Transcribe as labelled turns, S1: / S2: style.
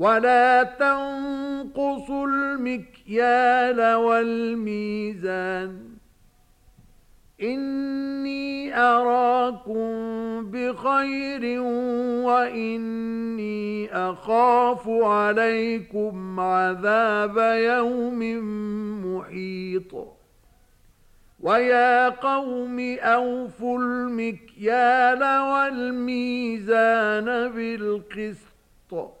S1: ولا تنقصوا المكيال والميزان. إني أراكم بخير وإني أخاف عليكم عذاب يوم محيط. وَيَا قَوْمِ أَوْفُوا الْمِكْيَالَ وَالْمِيزَانَ بِالْقِسْطِ.